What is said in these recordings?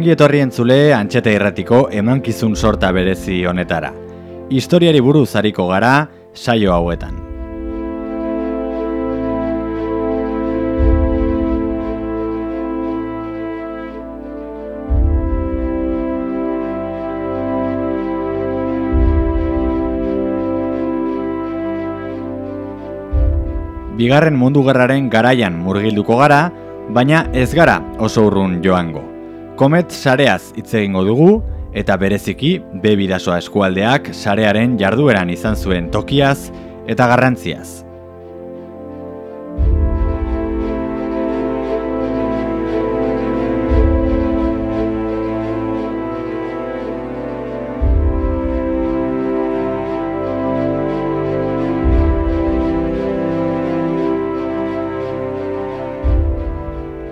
Ongi etorri entzule antxeta irratiko emankizun sorta berezi honetara. Historiari buruz hariko gara saio hauetan. Bigarren mundu gerraren garaian murgilduko gara, baina ez gara oso urrun joango. Komet sareaz hitz egingo dugu eta bereziki B bidasoa eskualdeak sarearen jardueran izan zuen tokiaz eta garrantziaz.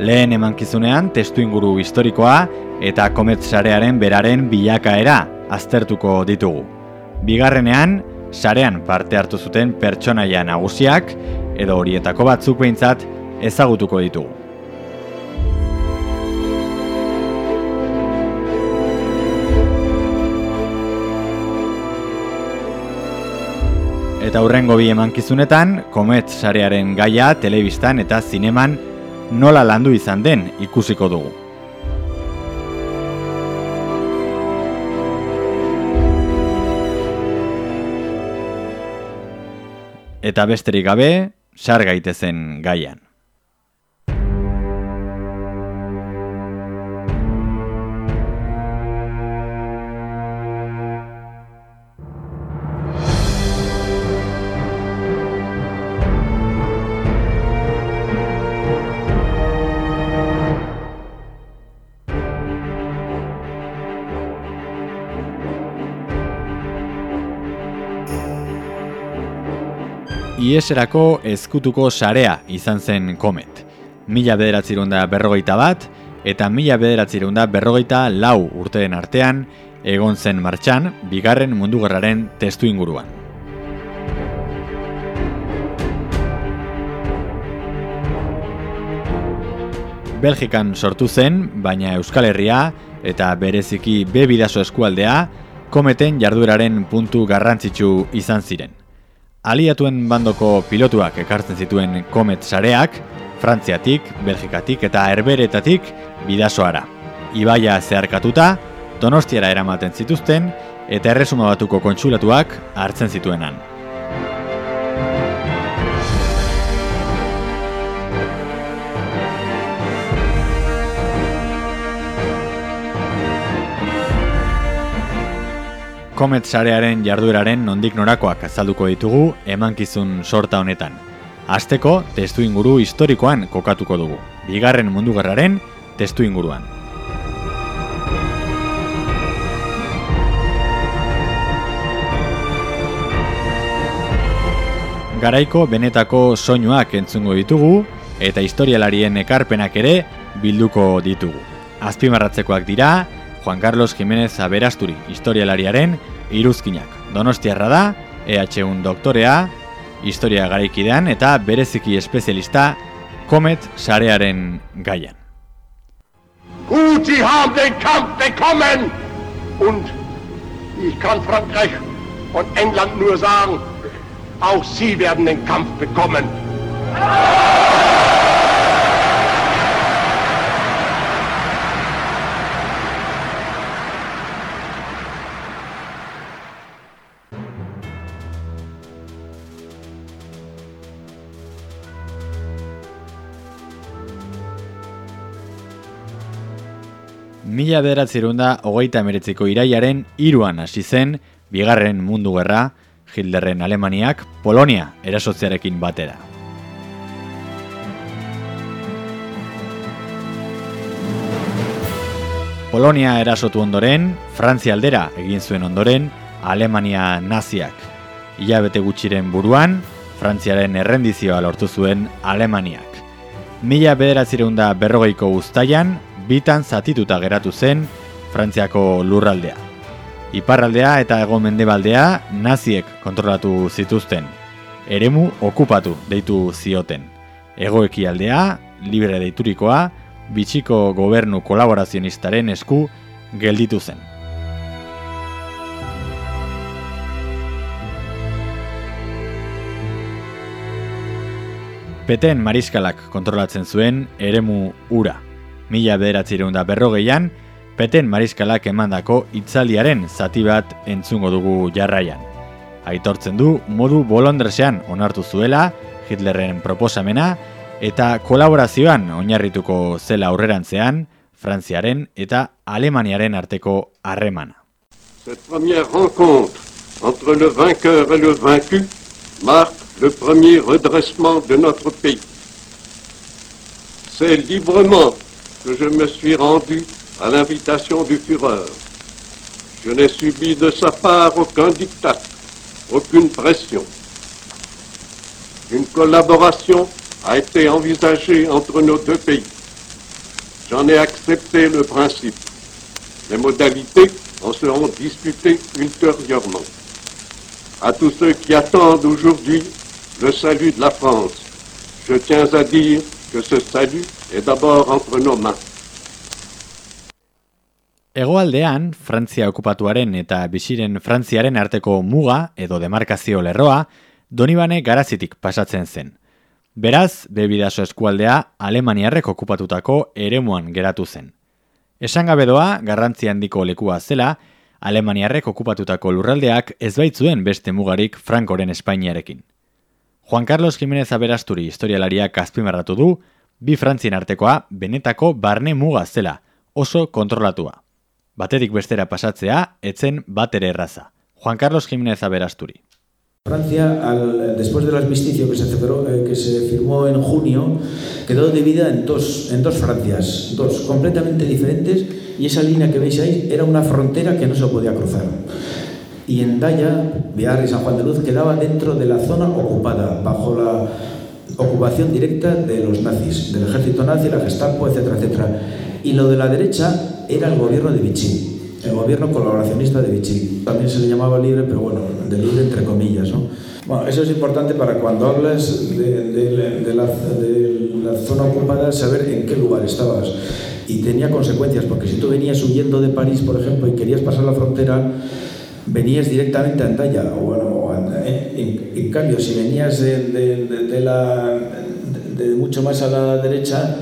Lehen emankizunean testu inguru historikoa eta kometsarearen beraren bilakaera aztertuko ditugu. Bigarrenean, sarean parte hartu zuten pertsonaia nagusiak edo horietako batzuk behintzat ezagutuko ditugu. Eta hurrengo bi emankizunetan, komet sarearen gaia telebistan eta zineman nola landu izan den ikusiko dugu. Eta besterik gabe, sar gaitezen gaian. Ieserako ezkutuko sarea izan zen komet. Mila bederatzirunda berrogeita bat, eta mila bederatzirunda berrogeita lau urteen artean, egon zen martxan, bigarren mundu gerraren testu inguruan. Belgikan sortu zen, baina Euskal Herria eta bereziki B bidaso eskualdea, kometen jardueraren puntu garrantzitsu izan ziren. Aliatuen bandoko pilotuak ekartzen zituen komet sareak, Frantziatik, Belgikatik eta Herberetatik bidasoara. Ibaia zeharkatuta, donostiara eramaten zituzten eta erresuma batuko kontsulatuak hartzen zituenan. Komet sarearen jardueraren nondik norakoak azalduko ditugu emankizun sorta honetan. Azteko, testu inguru historikoan kokatuko dugu. Bigarren mundu gerraren testu inguruan. Garaiko benetako soinuak entzungo ditugu eta historialarien ekarpenak ere bilduko ditugu. Azpimarratzekoak dira, Juan Carlos Jiménez Aberasturi historialariaren iruzkinak. Donostiarra da, EH1 doktorea, historia garaikidean eta bereziki espezialista Komet sarearen gaian. Gut, Sie haben den Kampf bekommen! Und ich kann Frankreich und England nur sagen, auch Sie werden den Kampf bekommen. Mila bederatzerunda hogeita emeretziko iraiaren iruan hasi zen, bigarren mundu gerra, Hilderren Alemaniak Polonia erasotzearekin batera. Polonia erasotu ondoren, Frantzia aldera egin zuen ondoren, Alemania naziak. Ilabete gutxiren buruan, Frantziaren errendizioa lortu zuen Alemaniak. Mila bederatzireunda berrogeiko guztaian, bitan zatituta geratu zen Frantziako lurraldea. Iparraldea eta ego mendebaldea naziek kontrolatu zituzten. Eremu okupatu deitu zioten. Egoeki aldea, libre deiturikoa, bitxiko gobernu kolaborazionistaren esku gelditu zen. Peten mariskalak kontrolatzen zuen eremu ura. Mila bederatzireun da berrogeian, Peten mariskalak emandako itzaliaren zati bat entzungo dugu jarraian. Aitortzen du modu bolondresean onartu zuela Hitlerren proposamena eta kolaborazioan oinarrituko zela aurrerantzean Frantziaren eta Alemaniaren arteko harremana. Cette première rencontre entre le vainqueur et le vaincu marque le premier redressement de notre pays. C'est librement que je me suis rendu à l'invitation du Führer. Je n'ai subi de sa part aucun diktat, aucune pression. Une collaboration a été envisagée entre nos deux pays. J'en ai accepté le principe. Les modalités en seront discutées ultérieurement. À tous ceux qui attendent aujourd'hui le salut de la France. Je tiens à dire que ce salut est d'abord entre nos mains. Egoaldean, Frantzia okupatuaren eta bisiren Frantziaren arteko muga edo demarkazio lerroa, Donibane garazitik pasatzen zen. Beraz, bebidaso eskualdea Alemaniarrek okupatutako eremuan geratu zen. Esan gabe doa, garrantzi handiko lekua zela, Alemaniarrek okupatutako lurraldeak ez baitzuen beste mugarik Frankoren Espainiarekin. Juan Carlos Jiménez Aberasturi historialariak azpimarratu du, bi Frantzien artekoa benetako barne muga zela, oso kontrolatua. Batetik bestera pasatzea, etzen batere erraza. Juan Carlos Jiménez Aberasturi. Francia, al, después del armisticio que se, celebró, eh, que se firmó en junio, quedó dividida en dos, en dos Francias, dos completamente diferentes, y esa línea que veis ahí era una frontera que no se podía cruzar. Y en Daya, Biar y San Juan de Luz quedaba dentro de la zona ocupada, bajo la ocupación directa de los nazis, del ejército nazi, la Gestapo, etcétera, etcétera. Y lo de la derecha era el gobierno de Vichy, el gobierno colaboracionista de Vichy. También se le llamaba libre, pero bueno, de libre entre comillas, ¿no? Bueno, eso es importante para cuando hablas de, de, de, la, de la zona ocupada, saber en qué lugar estabas. Y tenía consecuencias, porque si tú venías huyendo de París, por ejemplo, y querías pasar la frontera, venías directamente a Andaya. O bueno, en, en, cambio, si venías de, de, de, mucho más a la derecha,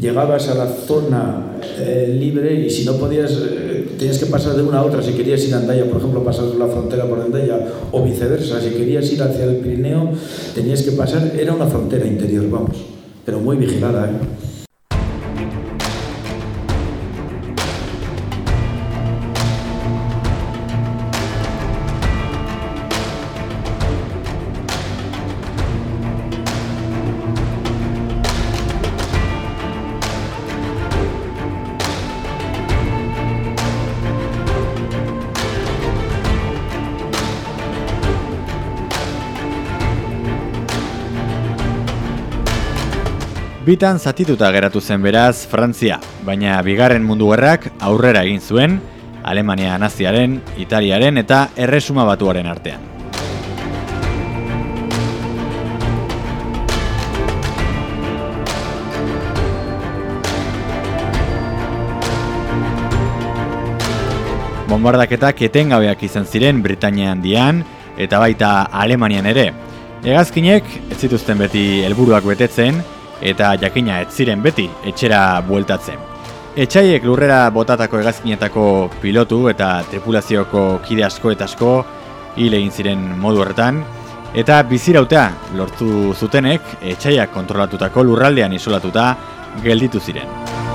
llegabas a la zona eh, libre y si no podías, eh, tenías que pasar de una a otra. Si querías ir a Andaya, por ejemplo, pasar la frontera por Andaya o viceversa. Si querías ir hacia el Pirineo, tenías que pasar. Era una frontera interior, vamos, pero muy vigilada. ¿eh? Bitan zatituta geratu zen beraz Frantzia, baina bigarren mundu gerrak aurrera egin zuen Alemania naziaren, Italiaren eta Erresuma batuaren artean. Bombardaketak etengabeak izan ziren Britania handian eta baita Alemanian ere. Hegazkinek ez zituzten beti helburuak betetzen, eta jakina ez ziren beti etxera bueltatzen. Etxaiek lurrera botatako egazkinetako pilotu eta tripulazioko kide asko eta asko hil egin ziren modu horretan, eta bizirautea lortu zutenek etxaiak kontrolatutako lurraldean isolatuta gelditu ziren.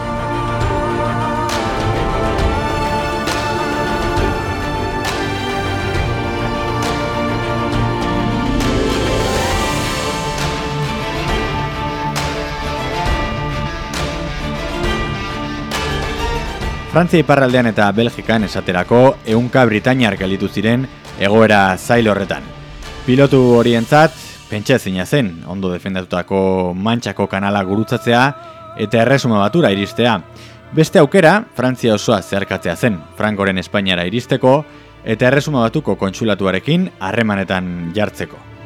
Frantzia iparraldean eta Belgikan esaterako ehunka Britainiar gelditu ziren egoera zail horretan. Pilotu horientzat pentsa ezina zen, ondo defendatutako mantxako kanala gurutzatzea eta erresuma batura iristea. Beste aukera, Frantzia osoa zeharkatzea zen, Frankoren Espainiara iristeko eta erresuma batuko kontsulatuarekin harremanetan jartzeko.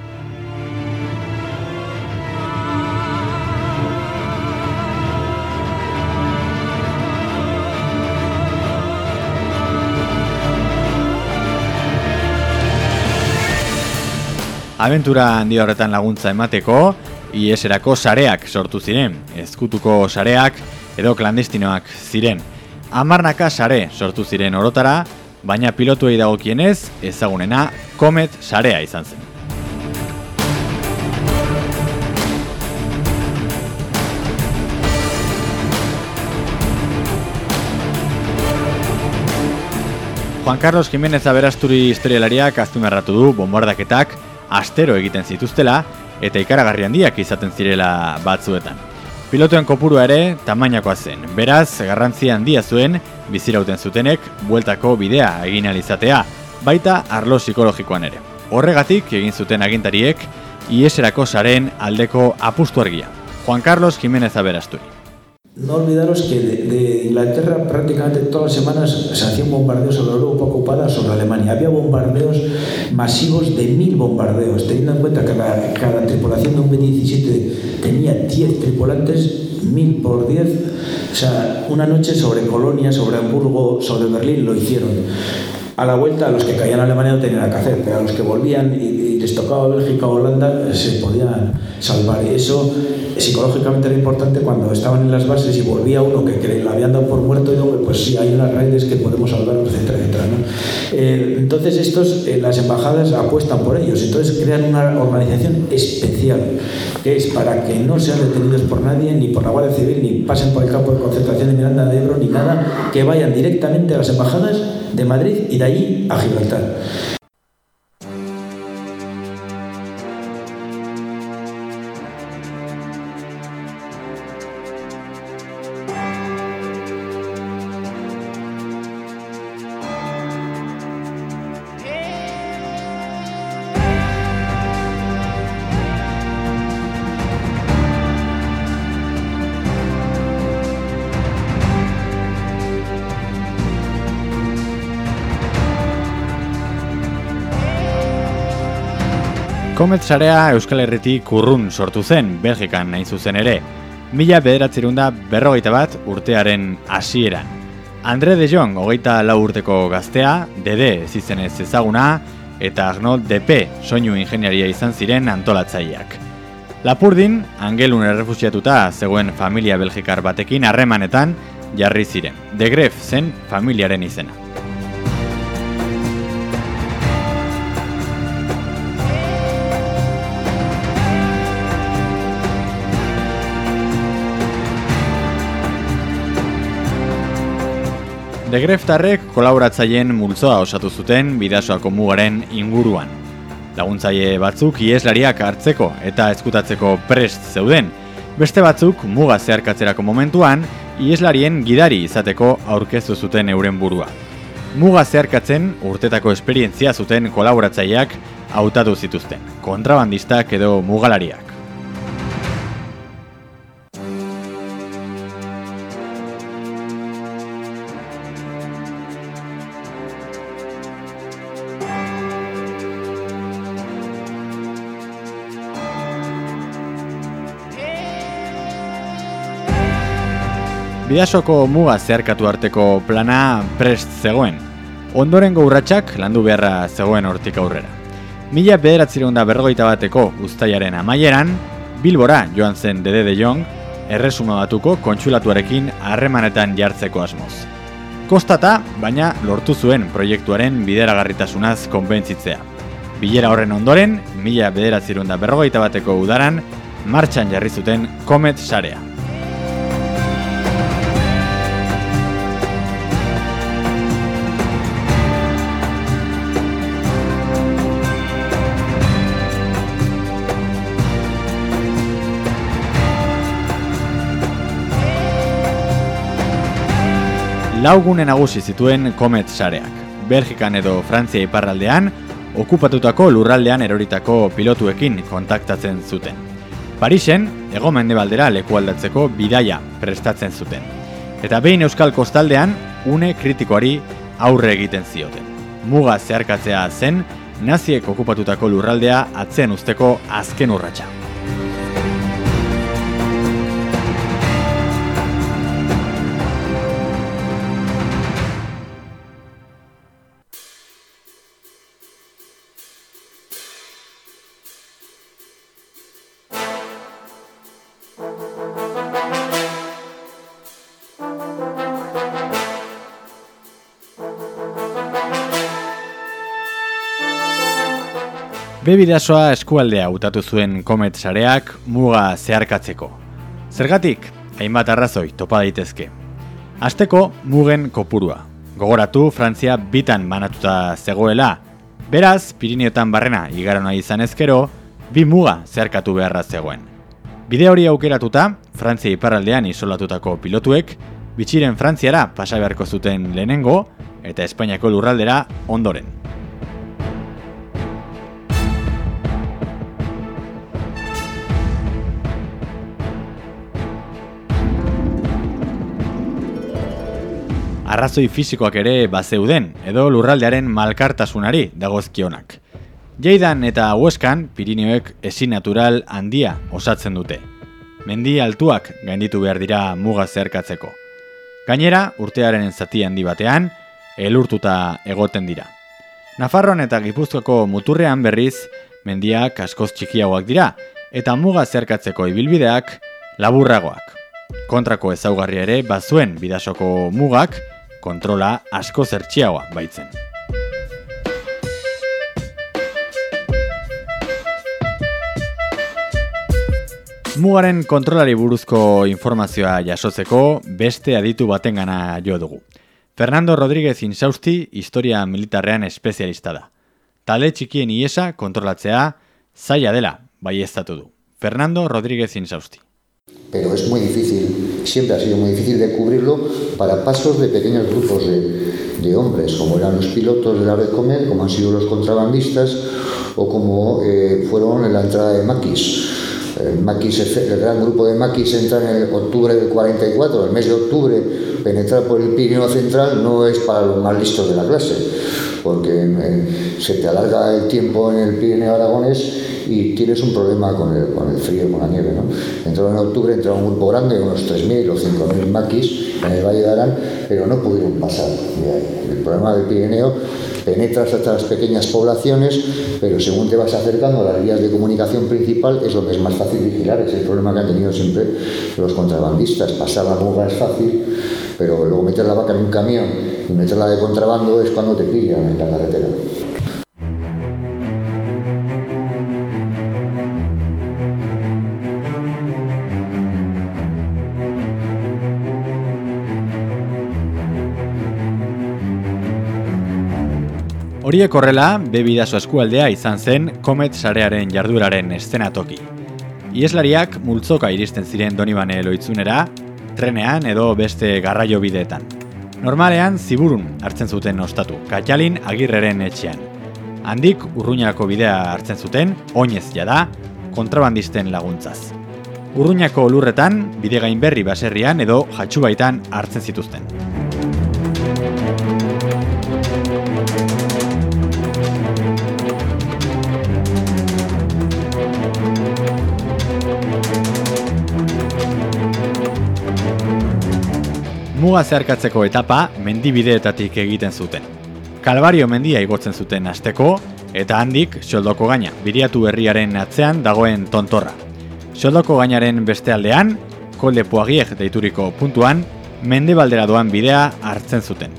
Aventura handi horretan laguntza emateko, IES-erako sareak sortu ziren, ezkutuko sareak edo klandestinoak ziren. Amarnaka sare sortu ziren orotara, baina pilotuei dagokienez ezagunena Comet sarea izan zen. Juan Carlos Jiménez Aberasturi historialariak azpimarratu du bombardaketak astero egiten zituztela eta ikaragarri handiak izaten zirela batzuetan. Pilotuen kopurua ere tamainakoa zen, beraz garrantzia handia zuen bizirauten zutenek bueltako bidea egin izatea, baita arlo psikologikoan ere. Horregatik egin zuten agintariek IESerako saren aldeko apustu argia. Juan Carlos Jiménez Aberasturi. No olvidaros que de, Inglaterra prácticamente todas las semanas se hacía un bombardeo sobre Europa ocupada, sobre Alemania. Había bombardeos masivos de mil bombardeos, teniendo en cuenta que cada tripulación de un B-17 tenía 10 tripulantes, mil por 10. O sea, una noche sobre Colonia, sobre Hamburgo, sobre Berlín lo hicieron. A la vuelta, a los que caían a Alemania no tenían nada que hacer, pero a los que volvían y, les tocaba Bélgica o Holanda se podían salvar. Y eso psicológicamente era importante cuando estaban en las bases y volvía uno que, que la habían dado por muerto y digo, pues sí, hay unas redes que podemos salvar, etcétera, etcétera. ¿no? Eh, entonces estos, eh, las embajadas apuestan por ellos, entonces crean una organización especial que es para que no sean detenidos por nadie, ni por la Guardia Civil, ni pasen por el campo de concentración de Miranda de Ebro, ni nada, que vayan directamente a las embajadas de Madrid y de allí a Gibraltar. Komet sarea Euskal Herritik kurrun sortu zen, Belgikan nahi zuzen ere. Mila bederatzerun da berrogeita bat urtearen hasieran. Andre de Jong, hogeita lau urteko gaztea, Dede zizenez ezaguna, eta Arnold DP, soinu ingeniaria izan ziren antolatzaileak. Lapurdin, angelun errefusiatuta zegoen familia belgikar batekin harremanetan jarri ziren. De Gref zen familiaren izena. Degreftarrek kolaboratzaileen multzoa osatu zuten bidasoako mugaren inguruan. Laguntzaile batzuk ieslariak hartzeko eta ezkutatzeko prest zeuden, beste batzuk muga zeharkatzerako momentuan ieslarien gidari izateko aurkeztu zuten euren burua. Muga zeharkatzen urtetako esperientzia zuten kolaboratzaileak hautatu zituzten, kontrabandistak edo mugalariak. Bidasoko muga zeharkatu arteko plana prest zegoen. Ondoren urratsak landu beharra zegoen hortik aurrera. Mila bederatzireun da berrogeita bateko ustaiaren amaieran, Bilbora joan zen Dede de Jong, erresuma batuko kontsulatuarekin harremanetan jartzeko asmoz. Kostata, baina lortu zuen proiektuaren bideragarritasunaz konbentzitzea. Bilera horren ondoren, mila bederatzireun da berrogeita bateko udaran, martxan jarri zuten Comet Sarea. Laugune nagusi zituen komet sareak. Belgikan edo Frantzia iparraldean, okupatutako lurraldean eroritako pilotuekin kontaktatzen zuten. Parisen, ego mendebaldera leku aldatzeko bidaia prestatzen zuten. Eta behin euskal kostaldean, une kritikoari aurre egiten zioten. Muga zeharkatzea zen, naziek okupatutako lurraldea atzen usteko azken urratsa. Bebidasoa eskualdea utatu zuen komet sareak muga zeharkatzeko. Zergatik, hainbat arrazoi topa daitezke. Azteko mugen kopurua. Gogoratu Frantzia bitan banatuta zegoela. Beraz, Pirineotan barrena igarona izan ezkero, bi muga zeharkatu beharra zegoen. Bide hori aukeratuta, Frantzia iparraldean isolatutako pilotuek, bitxiren Frantziara pasa beharko zuten lehenengo eta Espainiako lurraldera ondoren. Arrazoi fisikoak ere bazeuden edo lurraldearen malkartasunari dagozkionak. Jeidan eta Hueskan Pirineoek ezin natural handia osatzen dute. Mendi altuak gainditu behar dira muga zerkatzeko. Gainera, urtearen zati handi batean, elurtuta egoten dira. Nafarroan eta Gipuzkoako muturrean berriz, mendiak askoz txikiagoak dira, eta muga zerkatzeko ibilbideak laburragoak. Kontrako ezaugarri ere bazuen bidasoko mugak, kontrola asko zertxiagoa baitzen. Mugaren kontrolari buruzko informazioa jasotzeko beste aditu batengana jo dugu. Fernando Rodríguez Insausti historia militarrean espezialista da. Tale txikien iesa kontrolatzea zaila dela, bai ez du. Fernando Rodríguez Insausti. Pero es muy difícil, siempre ha sido muy difícil de cubrirlo para pasos de pequeños grupos de, hombres, como eran los pilotos de la red Comer, como han sido los contrabandistas o como eh, fueron en la entrada de Maquis. El, el gran grupo de Maquis entra en el octubre del 44, el mes de octubre, penetrar por el Pirineo Central no es para los más listos de la clase, porque eh, se te alarga el tiempo en el Pirineo Aragones y tienes un problema con el, con el frío, con la nieve. ¿no? En octubre, entró un grupo grande, unos 3.000 o 5.000 maquis en el Valle de Arán, pero no pudieron pasar. El problema del Pirineo penetras hasta las pequeñas poblaciones, pero según te vas acercando a las vías de comunicación principal es donde es más fácil vigilar, es el problema que han tenido siempre los contrabandistas, pasar la muga es fácil, pero luego meter la vaca en un camión y meterla de contrabando es cuando te pillan en la carretera. Horiek horrela, bebidazo eskualdea izan zen Komet sarearen jarduraren estenatoki. Ieslariak multzoka iristen ziren Donibane loitzunera, trenean edo beste garraio bideetan. Normalean ziburun hartzen zuten ostatu, Katxalin agirreren etxean. Handik urruñako bidea hartzen zuten, oinez jada, kontrabandisten laguntzaz. Urruñako lurretan, bide gainberri baserrian edo jatxubaitan hartzen zituzten. Muga zeharkatzeko etapa mendibideetatik egiten zuten. Kalbario mendia igotzen zuten asteko eta handik xoldoko gaina, biriatu herriaren atzean dagoen tontorra. Xoldoko gainaren beste aldean, kolde puagiek deituriko puntuan, mendebaldera doan bidea hartzen zuten.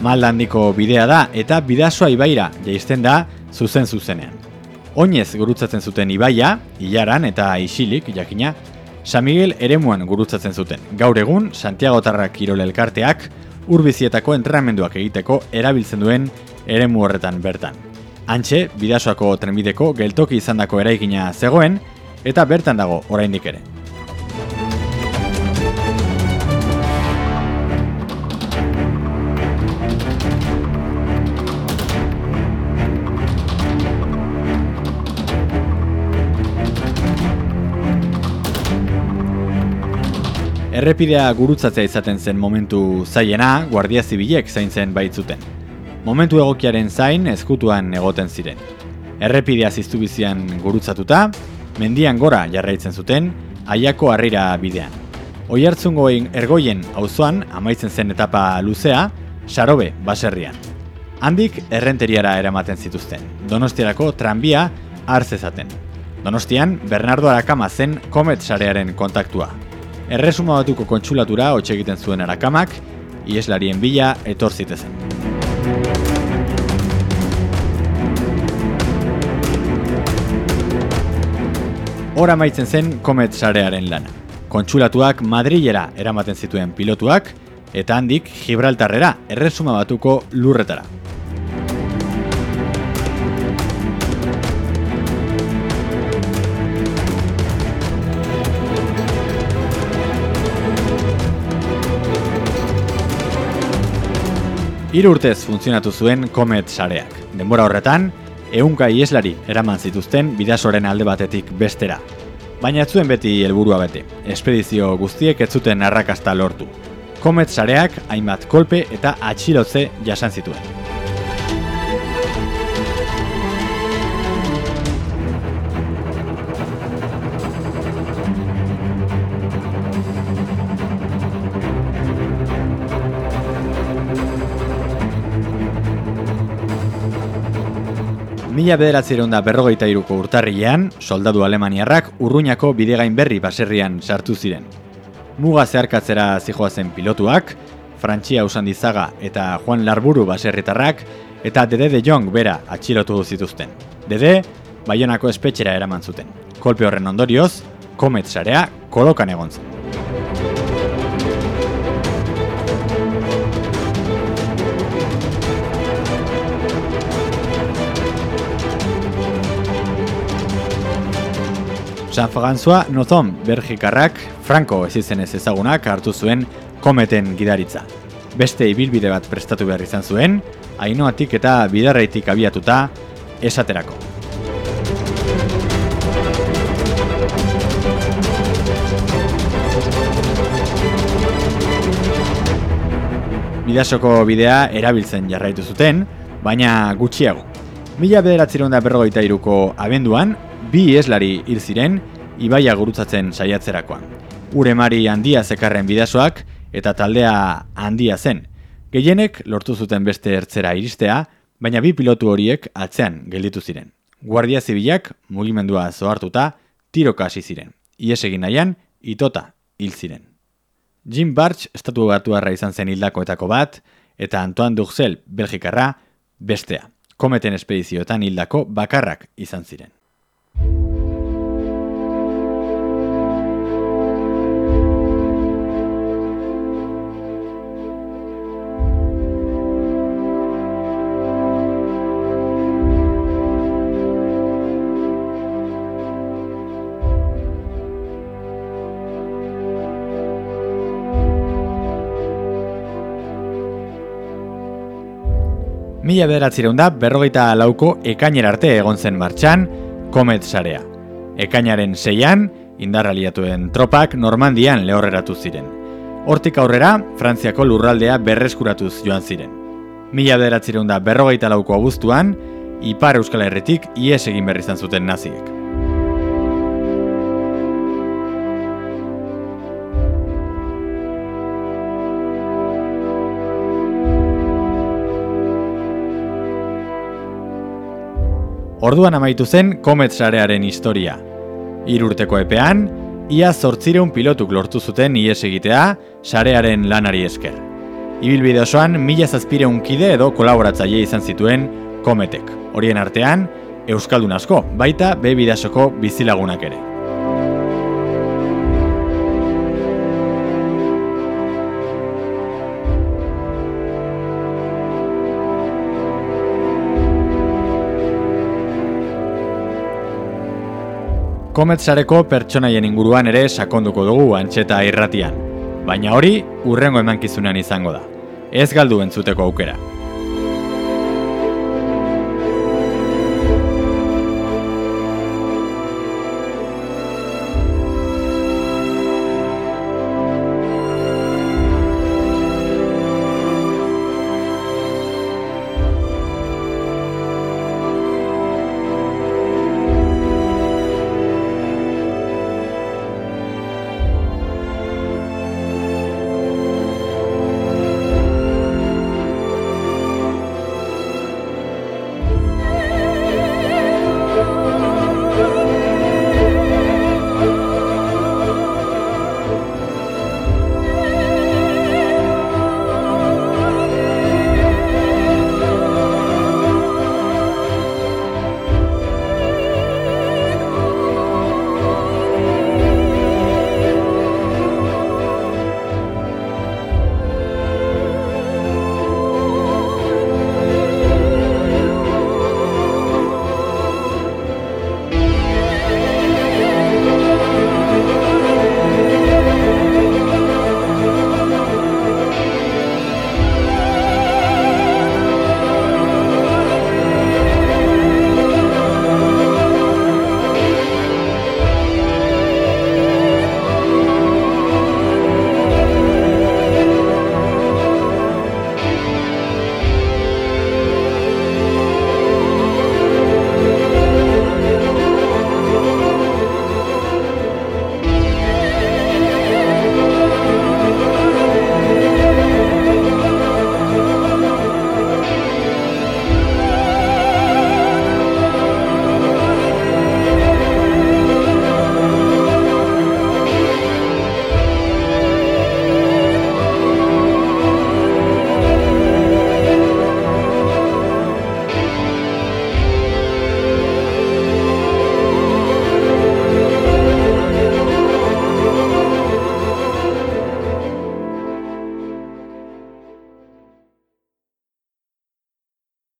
Malda handiko bidea da eta bidasoa ibaira jaisten da zuzen zuzenean. Oinez gurutzatzen zuten ibaia, ilaran eta isilik jakina, San Miguel eremuan gurutzatzen zuten. Gaur egun, Santiago Tarrak Kirol Elkarteak urbizietako entrenamenduak egiteko erabiltzen duen eremu horretan bertan. Antxe, bidasoako trenbideko geltoki izandako eraikina zegoen, eta bertan dago oraindik ere. Errepidea gurutzatzea izaten zen momentu zaiena, guardia zibilek zaintzen baitzuten. Momentu egokiaren zain ezkutuan egoten ziren. Errepidea ziztu bizian gurutzatuta, mendian gora jarraitzen zuten, aiako harrira bidean. Oi hartzungoen ergoien auzoan amaitzen zen etapa luzea, sarobe baserrian. Handik errenteriara eramaten zituzten, donostiarako tranbia hartzezaten. Donostian, Bernardo Arakama zen komet sarearen kontaktua Erresuma batuko kontxulatura hotxe egiten zuen arakamak, ieslarien bila etor zitezen. Hora maitzen zen komet sarearen lana. Kontsulatuak Madrilera eramaten zituen pilotuak, eta handik Gibraltarrera erresuma batuko lurretara. Hiru urtez funtzionatu zuen Comet sareak. Denbora horretan, ehunka ieslari eraman zituzten bidasoren alde batetik bestera. Baina zuen beti helburua bete. Espedizio guztiek ez zuten arrakasta lortu. Comet sareak hainbat kolpe eta atxilotze jasan zituen. Mila bederatzireun da berrogeita iruko urtarrilean, soldadu alemaniarrak urruñako bidegain berri baserrian sartu ziren. Muga zeharkatzera zijoazen pilotuak, Frantzia Usandizaga eta Juan Larburu baserritarrak, eta Dede de Jong bera atxilotu zituzten. Dede, Baionako espetxera eraman zuten. Kolpe horren ondorioz, komet sarea kolokan egon zen. François Nozon Bergikarrak Franco ez ez ezagunak hartu zuen kometen gidaritza. Beste ibilbide bat prestatu behar izan zuen, hainoatik eta bidarreitik abiatuta esaterako. Bidasoko bidea erabiltzen jarraitu zuten, baina gutxiago. Mila bederatziron da berrogeita iruko abenduan, bi eslari hil ziren ibaia gurutzatzen saiatzerakoan. Ure mari handia zekarren bidasoak eta taldea handia zen. Gehienek lortu zuten beste ertzera iristea, baina bi pilotu horiek atzean gelditu ziren. Guardia zibilak mugimendua zohartuta tiroka hasi ziren. Ies egin nahian, itota hil ziren. Jim Bartsch estatu batuarra izan zen hildakoetako bat, eta Antoine Duxel Belgikarra bestea. Kometen espedizioetan hildako bakarrak izan ziren. Mila bederatzireun da, berrogeita lauko ekainer arte egon zen martxan, komet sarea. Ekainaren seian, indarraliatuen tropak Normandian lehorreratu ziren. Hortik aurrera, Frantziako lurraldea berreskuratuz joan ziren. Mila bederatzireun da, berrogeita lauko abuztuan, Ipar Euskal Herretik ies egin berri zuten naziek. Orduan amaitu zen Comet sarearen historia. Irurteko epean, ia zortzireun pilotuk lortu zuten ies egitea sarearen lanari esker. Ibilbide osoan, mila zazpireun kide edo kolaboratzaile izan zituen Cometek. Horien artean, Euskaldun asko, baita bebidasoko bizilagunak ere. Kometsareko pertsonaien inguruan ere sakonduko dugu antxeta irratian. Baina hori, urrengo emankizunean izango da. Ez galdu entzuteko aukera.